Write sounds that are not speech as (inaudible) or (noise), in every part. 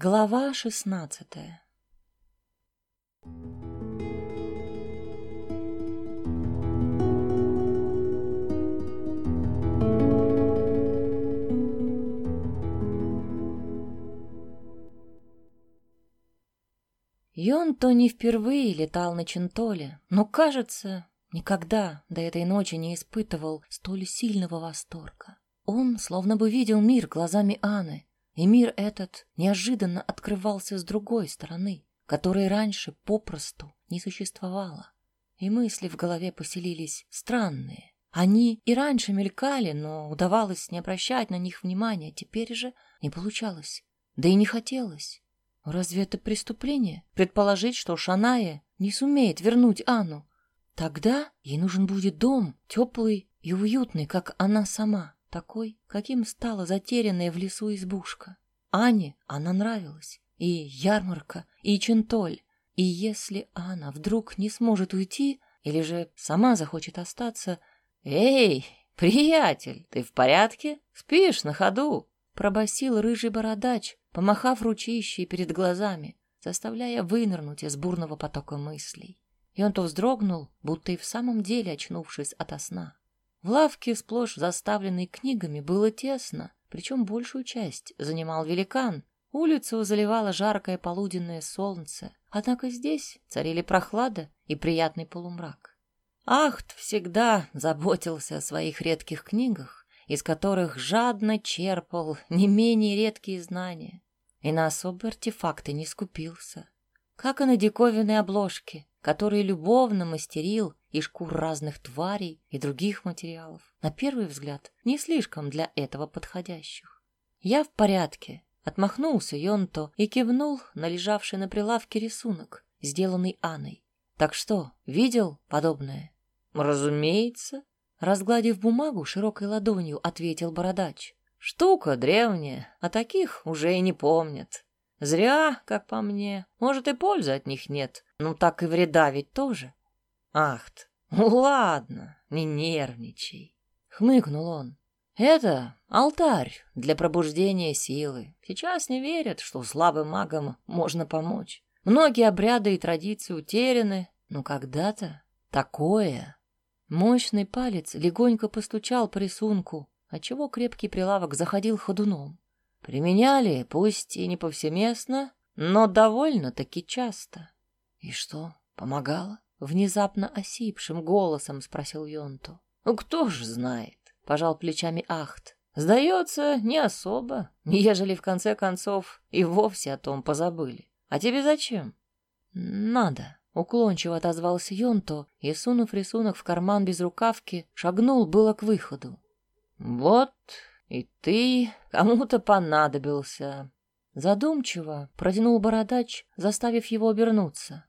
Глава шестнадцатая Йонто не впервые летал на Чентоле, но, кажется, никогда до этой ночи не испытывал столь сильного восторга. Он словно бы видел мир глазами Анны, и мир этот неожиданно открывался с другой стороны, которой раньше попросту не существовало. И мысли в голове поселились странные. Они и раньше мелькали, но удавалось не обращать на них внимания, теперь же не получалось, да и не хотелось. Разве это преступление? Предположить, что Шаная не сумеет вернуть Анну. Тогда ей нужен будет дом, теплый и уютный, как она сама, такой, каким стала затерянная в лесу избушка. Ане она нравилась. И ярмарка, и Чентоль. И если Анна вдруг не сможет уйти, или же сама захочет остаться... «Эй, приятель, ты в порядке? Спишь на ходу?» Пробасил рыжий бородач, помахав ручищей перед глазами, заставляя вынырнуть из бурного потока мыслей. И он то вздрогнул, будто и в самом деле очнувшись ото сна. В лавке, сплошь заставленной книгами, было тесно, причем большую часть занимал великан. Улицу заливало жаркое полуденное солнце, однако здесь царили прохлада и приятный полумрак. Ахт всегда заботился о своих редких книгах, из которых жадно черпал не менее редкие знания и на особые артефакты не скупился. Как и на диковинные обложки, которые любовно мастерил из шкур разных тварей и других материалов, на первый взгляд, не слишком для этого подходящих. «Я в порядке», — отмахнулся Йонто и кивнул на лежавший на прилавке рисунок, сделанный Анной. «Так что, видел подобное?» «Разумеется», — разгладив бумагу широкой ладонью, ответил бородач. Штука древняя, а таких уже и не помнят. Зря, как по мне. Может, и пользы от них нет. Ну, так и вреда ведь тоже. Ахт, ну ладно, не нервничай. Хмыкнул он. Это алтарь для пробуждения силы. Сейчас не верят, что слабым магам можно помочь. Многие обряды и традиции утеряны, но когда-то такое. Мощный палец легонько постучал по рисунку, отчего крепкий прилавок заходил ходуном. Применяли, пусть и не повсеместно, но довольно-таки часто. И что, помогало? Внезапно осипшим голосом спросил Йонту. Ну, кто ж знает, пожал плечами Ахт. Сдается, не особо, ежели в конце концов и вовсе о том позабыли. А тебе зачем? Надо. Уклончиво отозвался Йонто и, сунув рисунок в карман без рукавки, шагнул было к выходу. «Вот и ты кому-то понадобился». Задумчиво протянул бородач, заставив его обернуться.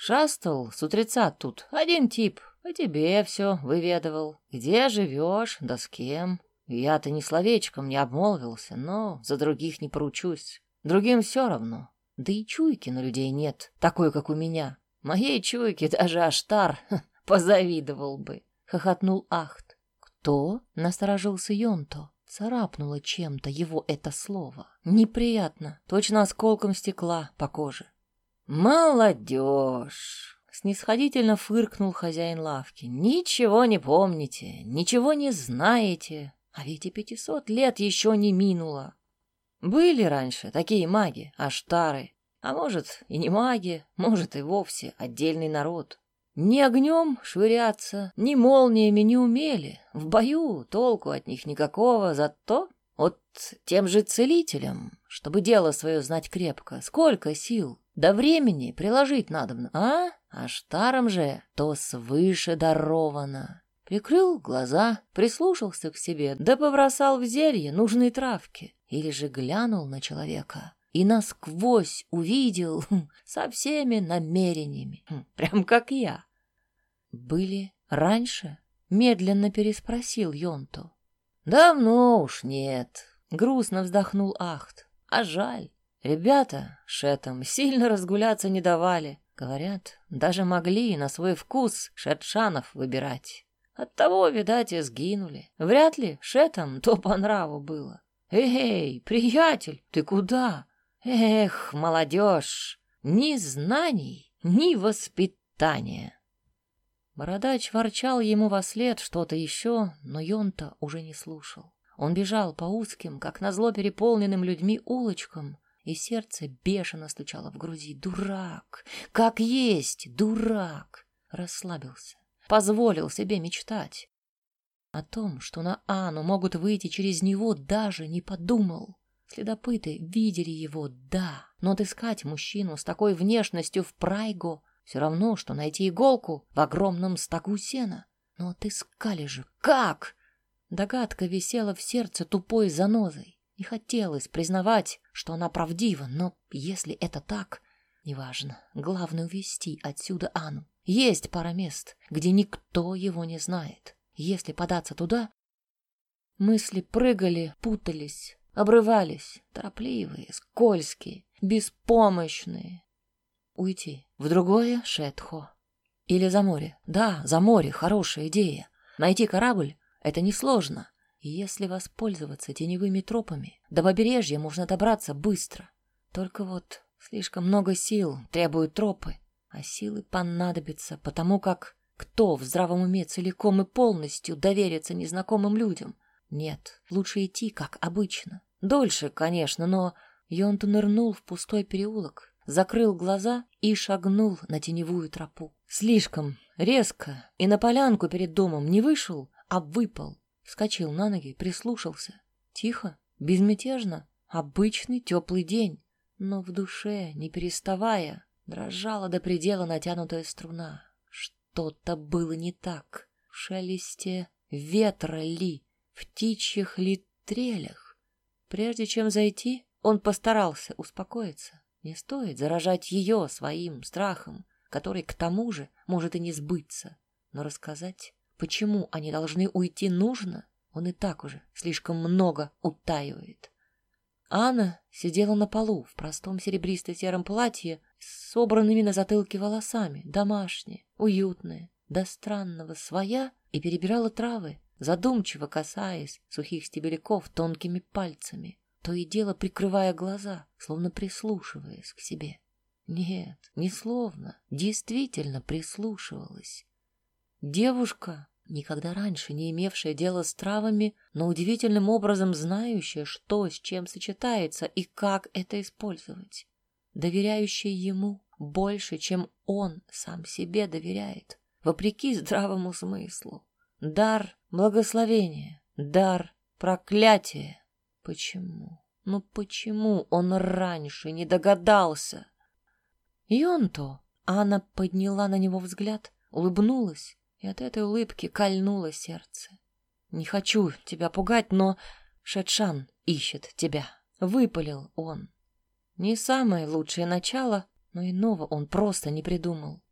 «Шастал с утреца тут один тип, о тебе все выведывал. Где живешь, да с кем. Я-то ни словечком не обмолвился, но за других не поручусь. Другим все равно. Да и чуйки на людей нет, такой, как у меня. Моей чуйке даже Аштар (laughs) позавидовал бы», — хохотнул Ахт. «Что?» — насторожился Йонто. Царапнуло чем-то его это слово. Неприятно, точно осколком стекла по коже. «Молодежь!» — снисходительно фыркнул хозяин лавки. «Ничего не помните, ничего не знаете, а ведь и пятисот лет еще не минуло. Были раньше такие маги, аштары, а может и не маги, может и вовсе отдельный народ. Ни огнем швыряться, ни молниями не умели. В бою толку от них никакого, зато вот тем же целителям, чтобы дело свое знать крепко, сколько сил, до времени приложить надо, а? А штаром же то свыше даровано. Прикрыл глаза, прислушался к себе, да побросал в зелье нужные травки. Или же глянул на человека и насквозь увидел хм, со всеми намерениями, хм, прям как я. «Были раньше?» — медленно переспросил Йонто. «Давно уж нет», — грустно вздохнул Ахт. «А жаль. Ребята шетам сильно разгуляться не давали. Говорят, даже могли на свой вкус шетшанов выбирать. Оттого, видать, и сгинули. Вряд ли шетам то по нраву было. «Эй, приятель, ты куда?» Эх, молодежь, ни знаний, ни воспитания. Бородач ворчал ему во след что-то еще, но Йонта уже не слушал. Он бежал по узким, как назло переполненным людьми улочкам, и сердце бешено стучало в груди. Дурак! Как есть! Дурак! Расслабился. Позволил себе мечтать. О том, что на Анну могут выйти через него, даже не подумал. Следопыты видели его, да, но отыскать мужчину с такой внешностью в Прайго все равно, что найти иголку в огромном стогу сена. Но отыскали же. Как? Догадка висела в сердце тупой занозой. Не хотелось признавать, что она правдива, но если это так, неважно. Главное увести отсюда Анну. Есть пара мест, где никто его не знает. Если податься туда... Мысли прыгали, путались, обрывались, торопливые, скользкие, беспомощные. Уйти в другое Шетхо. Или за море. Да, за море, хорошая идея. Найти корабль — это несложно. Если воспользоваться теневыми тропами, до побережья можно добраться быстро. Только вот слишком много сил требуют тропы, а силы понадобятся, потому как кто в здравом уме целиком и полностью доверится незнакомым людям? Нет, лучше идти, как обычно. Дольше, конечно, но Йонту нырнул в пустой переулок, закрыл глаза и шагнул на теневую тропу. Слишком резко и на полянку перед домом не вышел, а выпал Вскочил на ноги, прислушался. Тихо, безмятежно, обычный теплый день. Но в душе, не переставая, дрожала до предела натянутая струна. Что-то было не так. В шелесте ветра ли, в птичьих ли трелях. Прежде чем зайти, он постарался успокоиться. Не стоит заражать ее своим страхом, который, к тому же, может и не сбыться. Но рассказать Почему они должны уйти нужно, он и так уже слишком много утаивает. Анна сидела на полу в простом серебристо-сером платье с собранными на затылке волосами, домашняя, уютная, до странного своя, и перебирала травы, задумчиво касаясь сухих стебельков тонкими пальцами, то и дело прикрывая глаза, словно прислушиваясь к себе. Нет, не словно, действительно прислушивалась. Девушка, никогда раньше не имевшая дела с травами, но удивительным образом знающая, что с чем сочетается и как это использовать, доверяющая ему больше, чем он сам себе доверяет, вопреки здравому смыслу. Дар благословения, дар проклятия. Почему? Ну почему он раньше не догадался? И он-то, Анна подняла на него взгляд, улыбнулась и от этой улыбки кольнуло сердце. «Не хочу тебя пугать, но Шетшан ищет тебя», — выпалил он. Не самое лучшее начало, но иного он просто не придумал.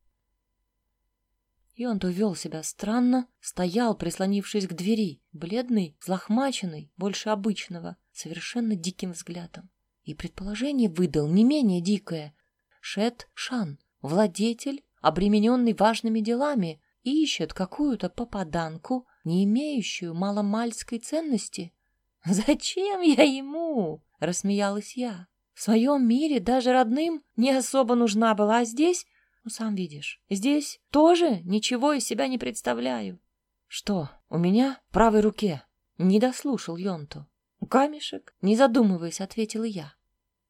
И он то вел себя странно, стоял, прислонившись к двери, бледный, злохмаченный, больше обычного, совершенно диким взглядом. И предположение выдал не менее дикое. Шет Шан, владетель, обремененный важными делами, ищет какую-то попаданку, не имеющую маломальской ценности. (laughs) «Зачем я ему?» — рассмеялась я. «В своем мире даже родным не особо нужна была, а здесь, ну, сам видишь, здесь тоже ничего из себя не представляю». «Что, у меня в правой руке?» Не дослушал Йонто. «Камешек?» — не задумываясь, ответила я.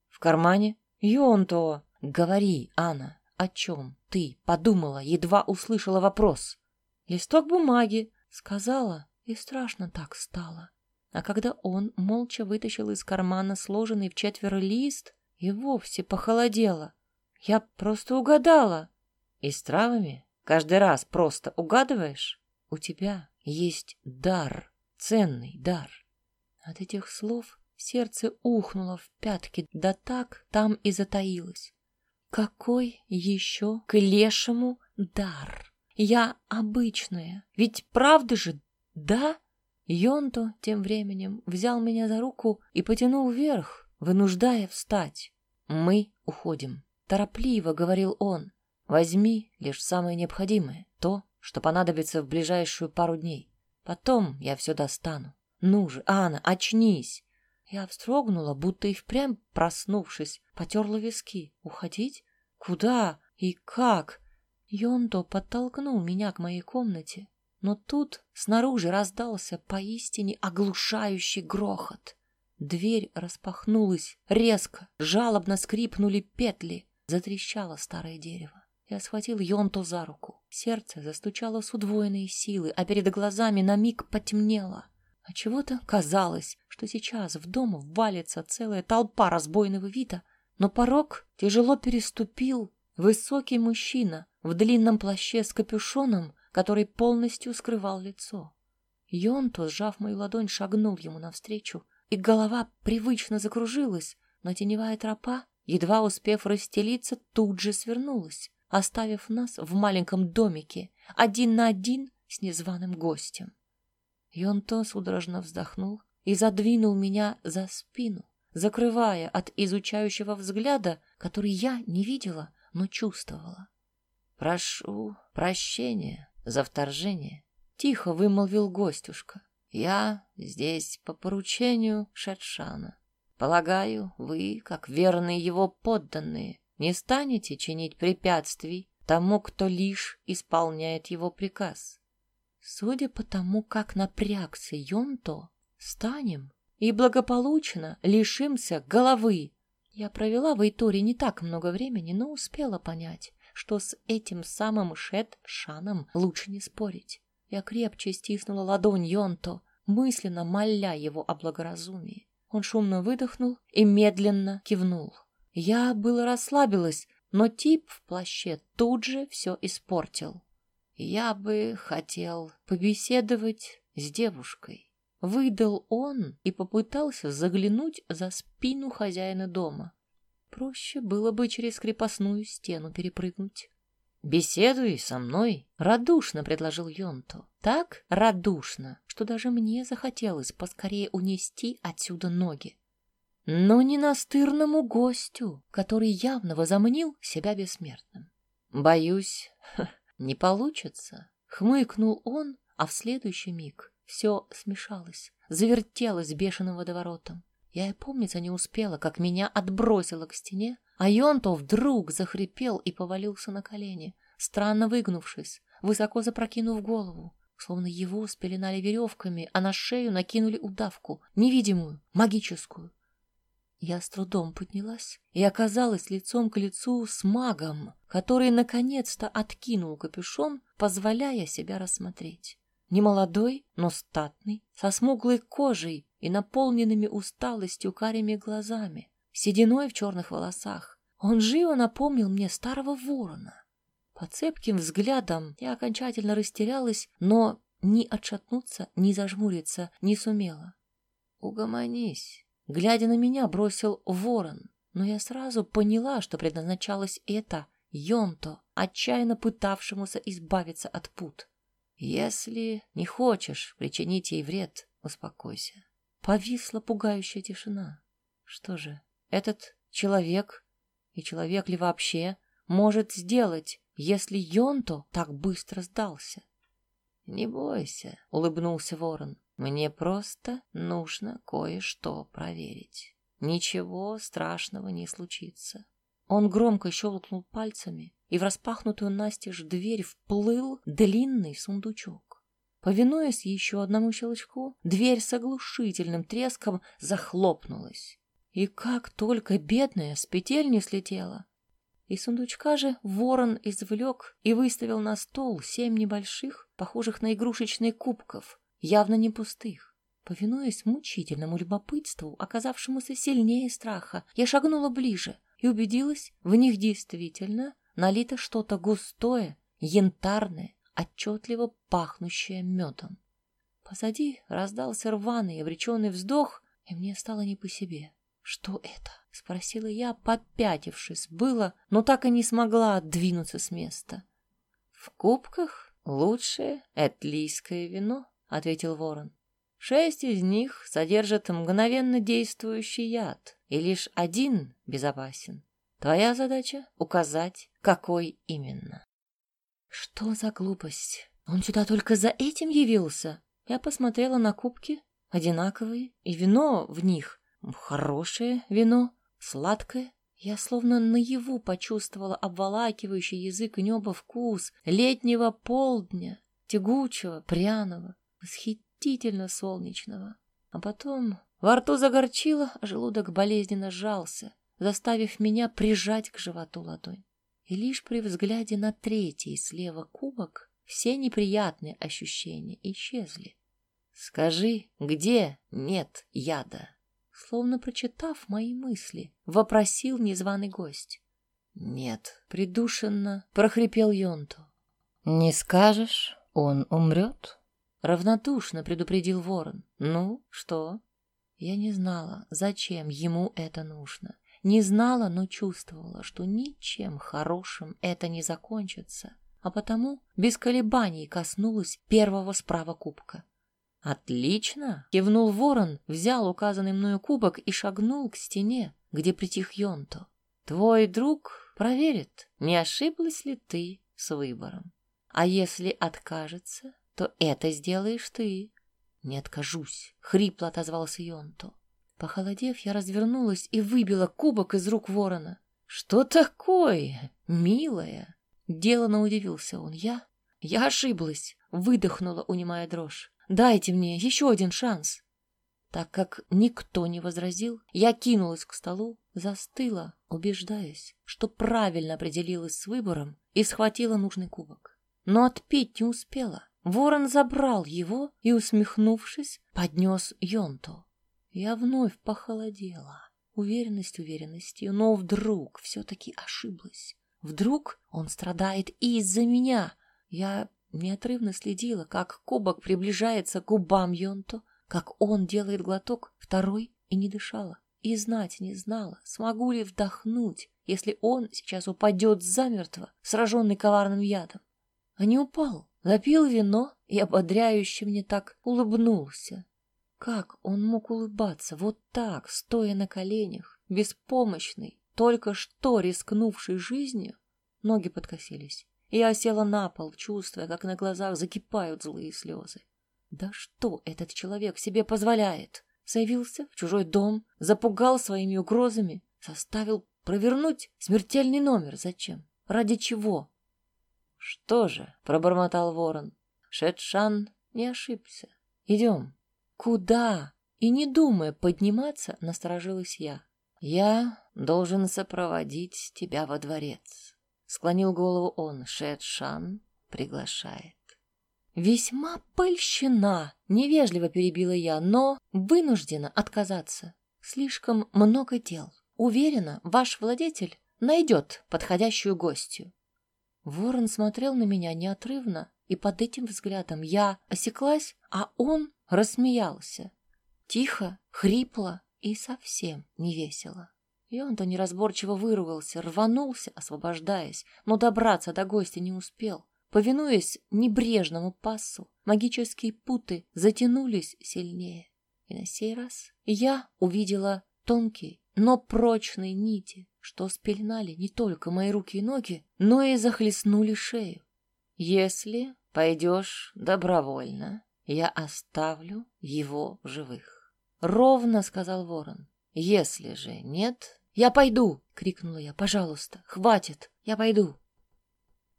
«В кармане?» «Йонто!» «Говори, Анна, о чем ты подумала, едва услышала вопрос? Листок бумаги, сказала, и страшно так стало. А когда он молча вытащил из кармана сложенный в четверо лист, и вовсе похолодело. Я просто угадала. И с травами каждый раз просто угадываешь? У тебя есть дар, ценный дар. От этих слов сердце ухнуло в пятки, да так там и затаилось. Какой еще к лешему дар? Я обычная, ведь правда же, да? Йонто тем временем взял меня за руку и потянул вверх, вынуждая встать. «Мы уходим», — торопливо говорил он. «Возьми лишь самое необходимое, то, что понадобится в ближайшую пару дней. Потом я все достану. Ну же, Анна, очнись!» Я вздрогнула, будто и впрямь проснувшись, потерла виски. Уходить? Куда и как? Йонто подтолкнул меня к моей комнате, но тут снаружи раздался поистине оглушающий грохот. Дверь распахнулась резко, жалобно скрипнули петли, затрещало старое дерево. Я схватил Йонту за руку. Сердце застучало с удвоенной силы, а перед глазами на миг потемнело. А чего-то казалось, что сейчас в дом валится целая толпа разбойного вида, но порог тяжело переступил высокий мужчина в длинном плаще с капюшоном, который полностью скрывал лицо. Йонто, сжав мою ладонь, шагнул ему навстречу, и голова привычно закружилась, но теневая тропа, едва успев расстелиться, тут же свернулась оставив нас в маленьком домике, один на один с незваным гостем. Йонто судорожно вздохнул и задвинул меня за спину, закрывая от изучающего взгляда, который я не видела, но чувствовала. «Прошу прощения за вторжение», — тихо вымолвил гостюшка. «Я здесь по поручению Шетшана. Полагаю, вы, как верные его подданные, не станете чинить препятствий тому, кто лишь исполняет его приказ. Судя по тому, как напрягся Йонто, станем и благополучно лишимся головы. Я провела в Эйторе не так много времени, но успела понять, что с этим самым Шет-Шаном лучше не спорить. Я крепче стиснула ладонь Йонто, мысленно моля его о благоразумии. Он шумно выдохнул и медленно кивнул. Я было расслабилась, но тип в плаще тут же все испортил. Я бы хотел побеседовать с девушкой. Выдал он и попытался заглянуть за спину хозяина дома. Проще было бы через крепостную стену перепрыгнуть. «Беседуй со мной», — радушно предложил Йонто. Так радушно, что даже мне захотелось поскорее унести отсюда ноги но не настырному гостю, который явно возомнил себя бессмертным. Боюсь, (laughs) не получится, хмыкнул он, а в следующий миг все смешалось, завертелось бешеным водоворотом. Я и помниться не успела, как меня отбросило к стене, а Йонто вдруг захрипел и повалился на колени, странно выгнувшись, высоко запрокинув голову, словно его спеленали веревками, а на шею накинули удавку, невидимую, магическую. Я с трудом поднялась и оказалась лицом к лицу с магом, который наконец-то откинул капюшон, позволяя себя рассмотреть. Немолодой, но статный, со смуглой кожей и наполненными усталостью карими глазами, сединой в черных волосах. Он живо напомнил мне старого ворона. По цепким взглядам я окончательно растерялась, но ни отшатнуться, ни зажмуриться не сумела. «Угомонись», Глядя на меня, бросил ворон, но я сразу поняла, что предназначалось это Йонто, отчаянно пытавшемуся избавиться от пут. Если не хочешь причинить ей вред, успокойся. Повисла пугающая тишина. Что же, этот человек, и человек ли вообще, может сделать, если Йонто так быстро сдался? — Не бойся, — улыбнулся ворон. Мне просто нужно кое-что проверить. Ничего страшного не случится. Он громко щелкнул пальцами, и в распахнутую настежь дверь вплыл длинный сундучок. Повинуясь еще одному щелчку, дверь с оглушительным треском захлопнулась. И как только бедная с петель не слетела. Из сундучка же ворон извлек и выставил на стол семь небольших, похожих на игрушечные кубков, явно не пустых. Повинуясь мучительному любопытству, оказавшемуся сильнее страха, я шагнула ближе и убедилась, в них действительно налито что-то густое, янтарное, отчетливо пахнущее медом. Позади раздался рваный, обреченный вздох, и мне стало не по себе. «Что это?» — спросила я, попятившись. Было, но так и не смогла двинуться с места. «В кубках лучшее этлийское вино», — ответил ворон. «Шесть из них содержат мгновенно действующий яд, и лишь один безопасен. Твоя задача — указать, какой именно». «Что за глупость? Он сюда только за этим явился?» Я посмотрела на кубки, одинаковые, и вино в них Хорошее вино, сладкое. Я словно наяву почувствовала обволакивающий язык неба вкус летнего полдня, тягучего, пряного, восхитительно солнечного. А потом во рту загорчило, а желудок болезненно сжался, заставив меня прижать к животу ладонь. И лишь при взгляде на третий слева кубок все неприятные ощущения исчезли. «Скажи, где нет яда?» Словно прочитав мои мысли, вопросил незваный гость. «Нет», — придушенно прохрипел Йонту. «Не скажешь, он умрет?» Равнодушно предупредил ворон. «Ну, что?» Я не знала, зачем ему это нужно. Не знала, но чувствовала, что ничем хорошим это не закончится, а потому без колебаний коснулась первого справа кубка. «Отлично!» — кивнул ворон, взял указанный мною кубок и шагнул к стене, где притих Йонто. «Твой друг проверит, не ошиблась ли ты с выбором. А если откажется, то это сделаешь ты». «Не откажусь», — хрипло отозвался Йонто. Похолодев, я развернулась и выбила кубок из рук ворона. «Что такое, милая?» Делано удивился он. «Я? Я ошиблась!» — выдохнула, унимая дрожь. Дайте мне еще один шанс. Так как никто не возразил, я кинулась к столу, застыла, убеждаясь, что правильно определилась с выбором и схватила нужный кубок. Но отпить не успела. Ворон забрал его и, усмехнувшись, поднес Йонту. Я вновь похолодела. Уверенность уверенностью, но вдруг все-таки ошиблась. Вдруг он страдает из-за меня. Я Неотрывно следила, как кубок приближается к губам Йонто, как он делает глоток, второй и не дышала. И знать не знала, смогу ли вдохнуть, если он сейчас упадет замертво, сраженный коварным ядом. А не упал, запил вино и ободряюще мне так улыбнулся. Как он мог улыбаться вот так, стоя на коленях, беспомощный, только что рискнувший жизнью? Ноги подкосились. Я села на пол, чувствуя, как на глазах закипают злые слезы. Да что этот человек себе позволяет? Заявился в чужой дом, запугал своими угрозами, заставил провернуть смертельный номер. Зачем? Ради чего? Что же, пробормотал ворон. Шетшан не ошибся. Идем. Куда? И не думая подниматься, насторожилась я. Я должен сопроводить тебя во дворец. Склонил голову он. Шет-Шан приглашает. Весьма польщена, невежливо перебила я, но вынуждена отказаться. Слишком много дел. Уверена, ваш владетель найдет подходящую гостью. Ворон смотрел на меня неотрывно, и под этим взглядом я осеклась, а он рассмеялся. Тихо, хрипло и совсем невесело. И он-то неразборчиво выругался, рванулся, освобождаясь, но добраться до гостя не успел. Повинуясь небрежному пассу, магические путы затянулись сильнее. И на сей раз я увидела тонкие, но прочные нити, что спеленали не только мои руки и ноги, но и захлестнули шею. Если пойдешь добровольно, я оставлю его живых. Ровно сказал ворон. Если же нет... «Я пойду!» — крикнула я. «Пожалуйста, хватит! Я пойду!»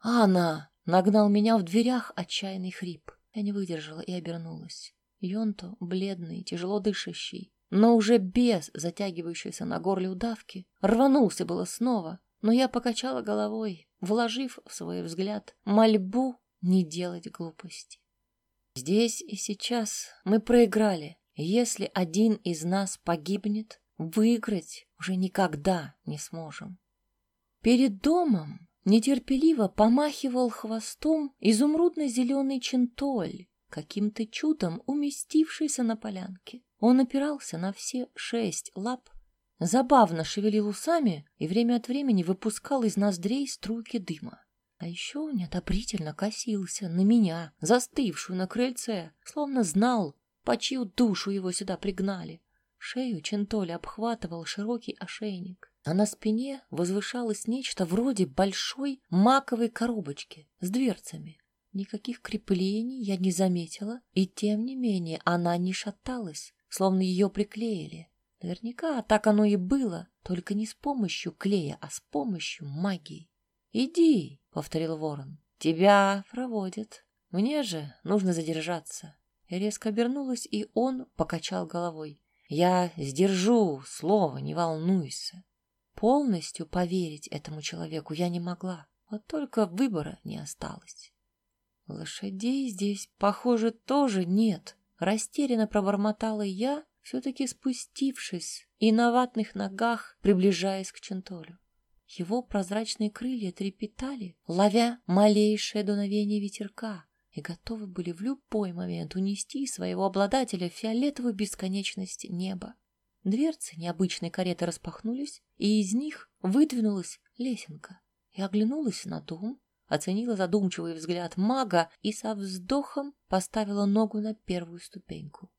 «Анна!» — нагнал меня в дверях отчаянный хрип. Я не выдержала и обернулась. Йонто, бледный, тяжело дышащий, но уже без затягивающейся на горле удавки, рванулся было снова, но я покачала головой, вложив в свой взгляд мольбу не делать глупости. Здесь и сейчас мы проиграли. Если один из нас погибнет, Выиграть уже никогда не сможем. Перед домом нетерпеливо помахивал хвостом изумрудно-зеленый чентоль, каким-то чудом уместившийся на полянке. Он опирался на все шесть лап, забавно шевелил усами и время от времени выпускал из ноздрей струйки дыма. А еще неодобрительно косился на меня, застывшую на крыльце, словно знал, по чью душу его сюда пригнали. Шею Чентоли обхватывал широкий ошейник, а на спине возвышалось нечто вроде большой маковой коробочки с дверцами. Никаких креплений я не заметила, и тем не менее она не шаталась, словно ее приклеили. Наверняка так оно и было, только не с помощью клея, а с помощью магии. «Иди», — повторил ворон, — «тебя проводят. Мне же нужно задержаться». Я резко обернулась, и он покачал головой. «Я сдержу слово, не волнуйся». Полностью поверить этому человеку я не могла, вот только выбора не осталось. Лошадей здесь, похоже, тоже нет. Растерянно пробормотала я, все-таки спустившись и на ватных ногах приближаясь к Чентолю. Его прозрачные крылья трепетали, ловя малейшее дуновение ветерка, и готовы были в любой момент унести своего обладателя в фиолетовую бесконечность неба. Дверцы необычной кареты распахнулись, и из них выдвинулась лесенка. Я оглянулась на дом, оценила задумчивый взгляд мага и со вздохом поставила ногу на первую ступеньку.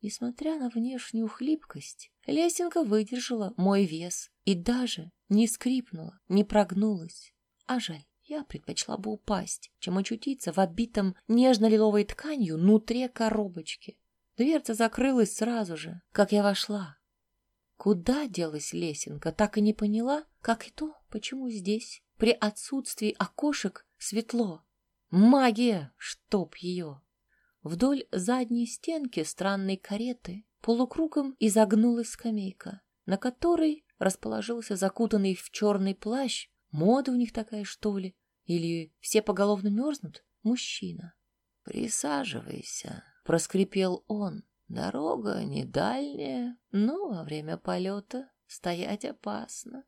Несмотря на внешнюю хлипкость, лесенка выдержала мой вес и даже не скрипнула, не прогнулась. А жаль, я предпочла бы упасть, чем очутиться в обитом нежно-лиловой тканью нутре коробочки. Дверца закрылась сразу же, как я вошла. Куда делась лесенка, так и не поняла, как и то, почему здесь, при отсутствии окошек, светло. Магия, чтоб ее! Вдоль задней стенки странной кареты полукругом изогнулась скамейка, на которой расположился закутанный в черный плащ, мода у них такая, что ли, или все поголовно мерзнут, мужчина. «Присаживайся», — проскрипел он. «Дорога не дальняя, но во время полета стоять опасно».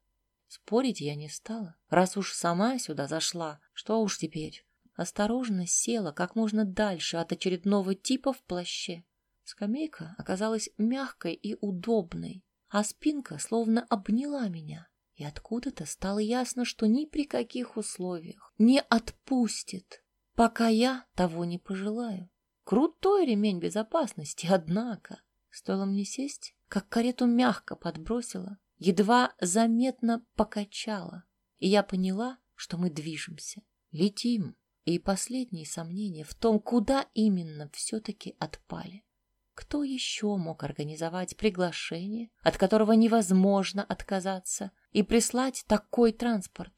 Спорить я не стала. Раз уж сама сюда зашла, что уж теперь осторожно села как можно дальше от очередного типа в плаще. Скамейка оказалась мягкой и удобной, а спинка словно обняла меня. И откуда-то стало ясно, что ни при каких условиях не отпустит, пока я того не пожелаю. Крутой ремень безопасности, однако. Стоило мне сесть, как карету мягко подбросила, едва заметно покачала, и я поняла, что мы движемся, летим и последние сомнения в том, куда именно все-таки отпали. Кто еще мог организовать приглашение, от которого невозможно отказаться, и прислать такой транспорт?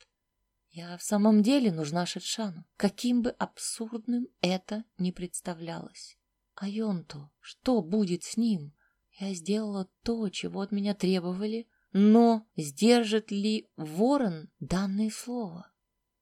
Я в самом деле нужна Шетшану, каким бы абсурдным это ни представлялось. А Йонту, что будет с ним? Я сделала то, чего от меня требовали, но сдержит ли ворон данное слово?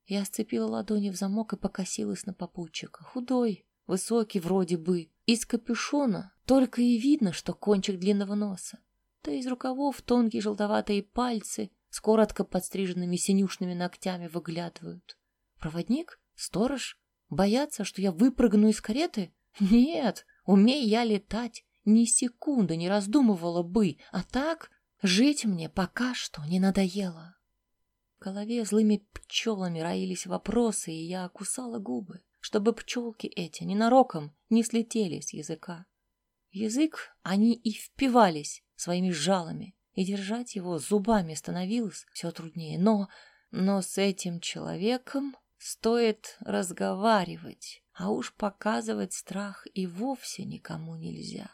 Я сцепила ладони в замок и покосилась на попутчика. Худой, высокий вроде бы. Из капюшона только и видно, что кончик длинного носа. Да из рукавов тонкие желтоватые пальцы с коротко подстриженными синюшными ногтями выглядывают. Проводник? Сторож? Боятся, что я выпрыгну из кареты? Нет, умей я летать, ни секунды не раздумывала бы, а так жить мне пока что не надоело. В голове злыми пчелами роились вопросы, и я кусала губы, чтобы пчелки эти ненароком не слетели с языка. В язык они и впивались своими жалами, и держать его зубами становилось все труднее. Но, но с этим человеком стоит разговаривать, а уж показывать страх и вовсе никому нельзя.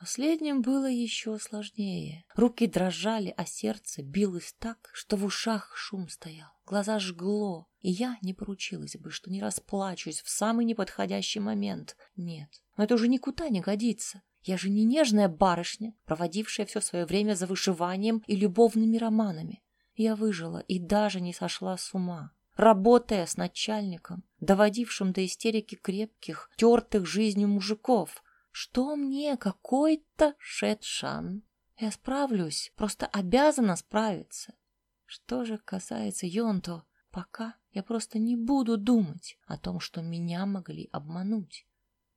Последним было еще сложнее. Руки дрожали, а сердце билось так, что в ушах шум стоял. Глаза жгло, и я не поручилась бы, что не расплачусь в самый неподходящий момент. Нет, но это уже никуда не годится. Я же не нежная барышня, проводившая все свое время за вышиванием и любовными романами. Я выжила и даже не сошла с ума работая с начальником, доводившим до истерики крепких, тертых жизнью мужиков, что мне какой-то Шетшан? Я справлюсь, просто обязана справиться. Что же касается Йонто, пока я просто не буду думать о том, что меня могли обмануть.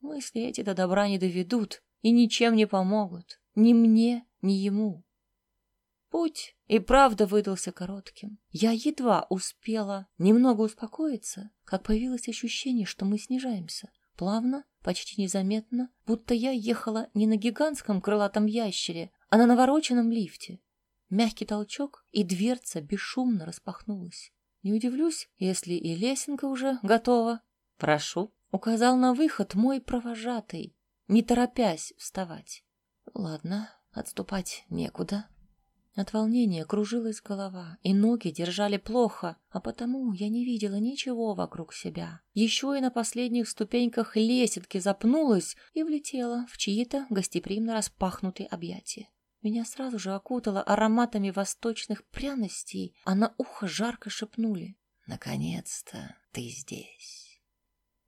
Мысли эти до добра не доведут и ничем не помогут. Ни мне, ни ему. Путь и правда выдался коротким. Я едва успела немного успокоиться, как появилось ощущение, что мы снижаемся. Плавно, почти незаметно, будто я ехала не на гигантском крылатом ящере, а на навороченном лифте. Мягкий толчок, и дверца бесшумно распахнулась. Не удивлюсь, если и лесенка уже готова. «Прошу», — указал на выход мой провожатый, не торопясь вставать. «Ладно, Отступать некуда. От волнения кружилась голова, и ноги держали плохо, а потому я не видела ничего вокруг себя. Еще и на последних ступеньках лесенки запнулась и влетела в чьи-то гостеприимно распахнутые объятия. Меня сразу же окутало ароматами восточных пряностей, а на ухо жарко шепнули. «Наконец-то ты здесь!»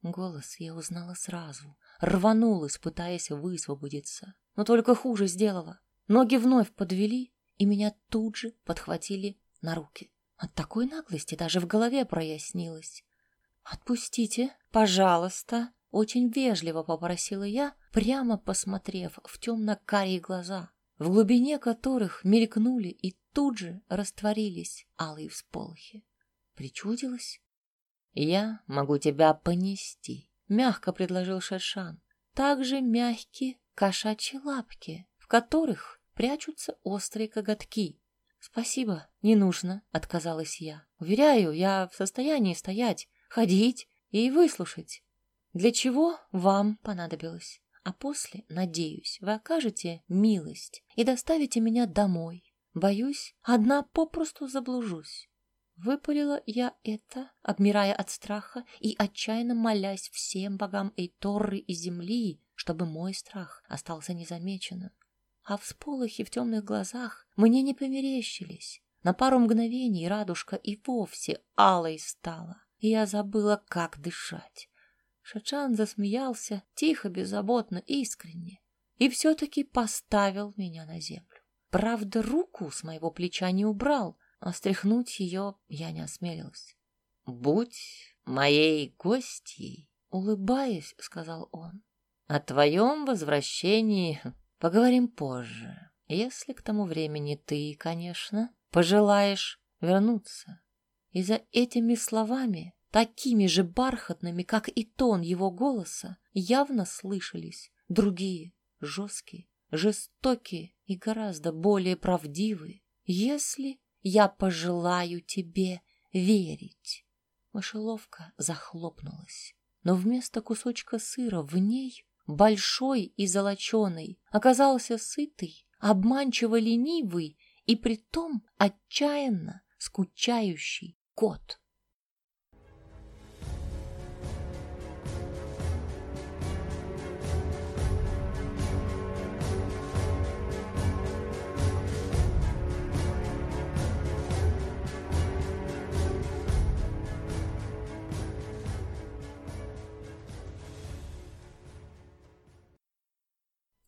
Голос я узнала сразу, рванулась, пытаясь высвободиться, но только хуже сделала. Ноги вновь подвели, и меня тут же подхватили на руки. От такой наглости даже в голове прояснилось. «Отпустите, пожалуйста!» Очень вежливо попросила я, прямо посмотрев в темно-карие глаза, в глубине которых мелькнули и тут же растворились алые всполохи. Причудилось? «Я могу тебя понести», — мягко предложил Шершан. «Так же мягкие кошачьи лапки, в которых прячутся острые коготки. «Спасибо, не нужно», — отказалась я. «Уверяю, я в состоянии стоять, ходить и выслушать. Для чего вам понадобилось? А после, надеюсь, вы окажете милость и доставите меня домой. Боюсь, одна попросту заблужусь». Выпалила я это, обмирая от страха и отчаянно молясь всем богам Эйторры и земли, чтобы мой страх остался незамеченным а всполохи в темных глазах мне не померещились. На пару мгновений радужка и вовсе алой стала, и я забыла, как дышать. Шачан засмеялся, тихо, беззаботно, искренне, и все-таки поставил меня на землю. Правда, руку с моего плеча не убрал, а стряхнуть ее я не осмелилась. «Будь моей гостьей», — улыбаясь, сказал он. «О твоем возвращении Поговорим позже, если к тому времени ты, конечно, пожелаешь вернуться. И за этими словами, такими же бархатными, как и тон его голоса, явно слышались другие, жесткие, жестокие и гораздо более правдивые. Если я пожелаю тебе верить. Мышеловка захлопнулась, но вместо кусочка сыра в ней большой и золоченый, оказался сытый, обманчиво ленивый и притом отчаянно скучающий кот.